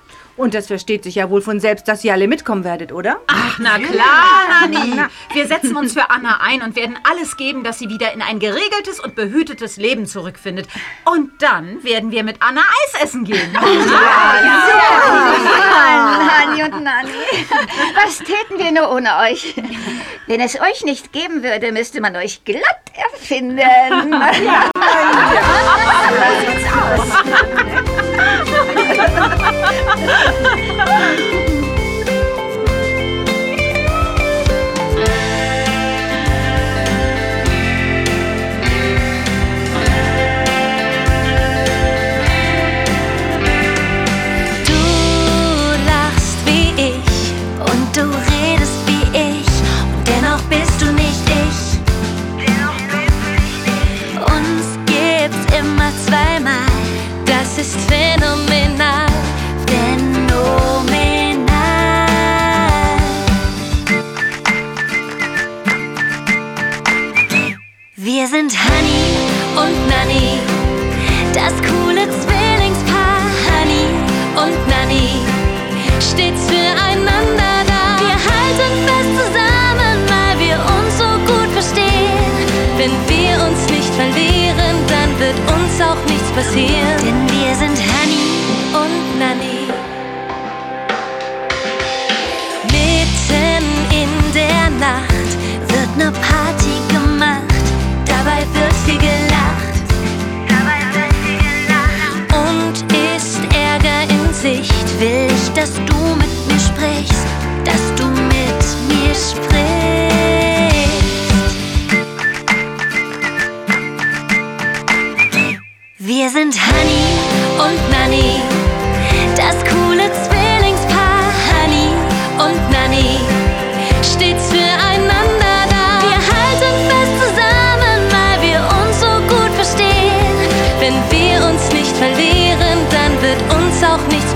Und das versteht sich ja wohl von selbst, dass ihr alle mitkommen werdet, oder? Ach, na klar, Nani. Wir setzen uns für Anna ein und werden alles geben, dass sie wieder in ein geregeltes und behütetes Leben zurückfindet. Und dann werden wir mit Anna Eis essen gehen. Ja, (laughs) ja. ja. ja. Nani und Nani. Was täten wir nur ohne euch? Wenn es euch nicht geben würde, müsste man euch glatt erfinden. Ja. (laughs) Ja. Ja. Ja. Ja. Ja. Ja. 哈哈哈哈哈哈。